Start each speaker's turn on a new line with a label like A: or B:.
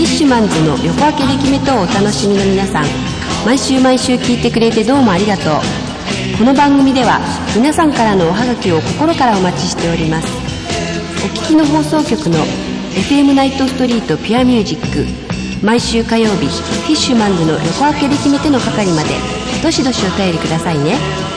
A: フィッシュマンズの横分け力目とお楽しみの皆さん毎週毎週聞いてくれてどうもありがとう。この番組では皆さんからのおはがきを心からお待ちしております。お聞きの放送局の FM ナイトストリートピュアミュージック毎週火曜日フィッシュマンズの横分けで決めての係までどしどしお便りくださいね。